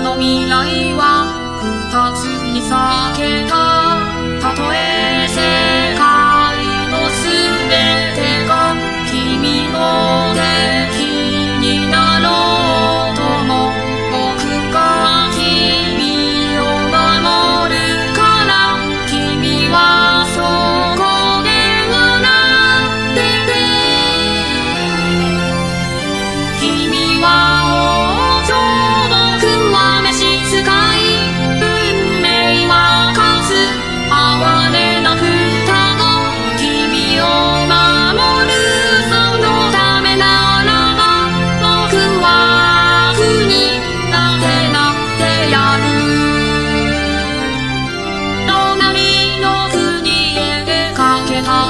の未来は二つにさけた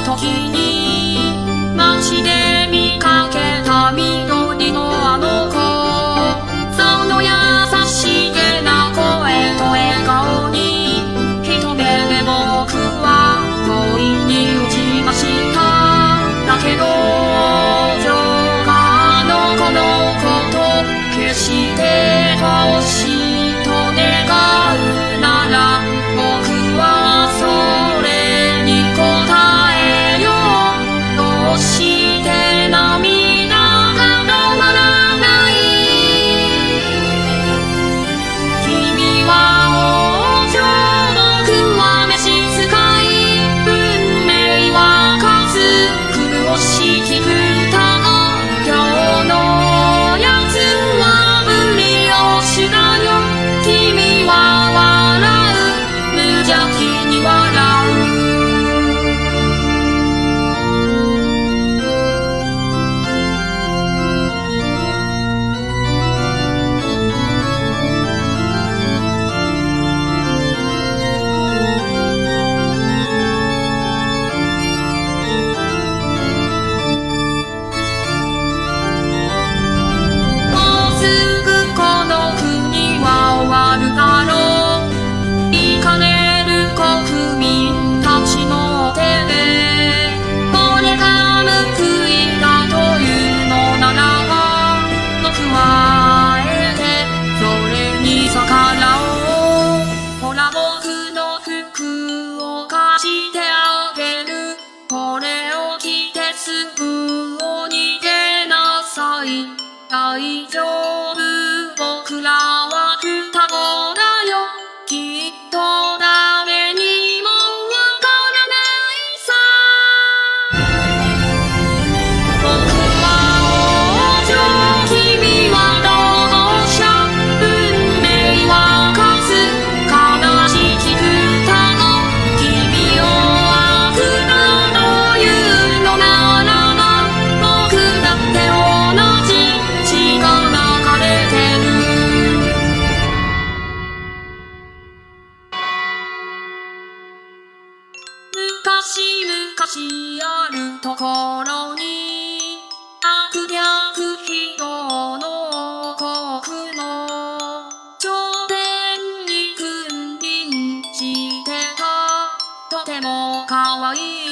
時に街で見かけた緑のあの子その優しげな声と笑顔に一目で僕は恋に落ちました。だけど情があの子のこと決して欲しいと願う。小姨舅しあるところに悪逆非道の王国の頂点に君臨してたとても可愛い。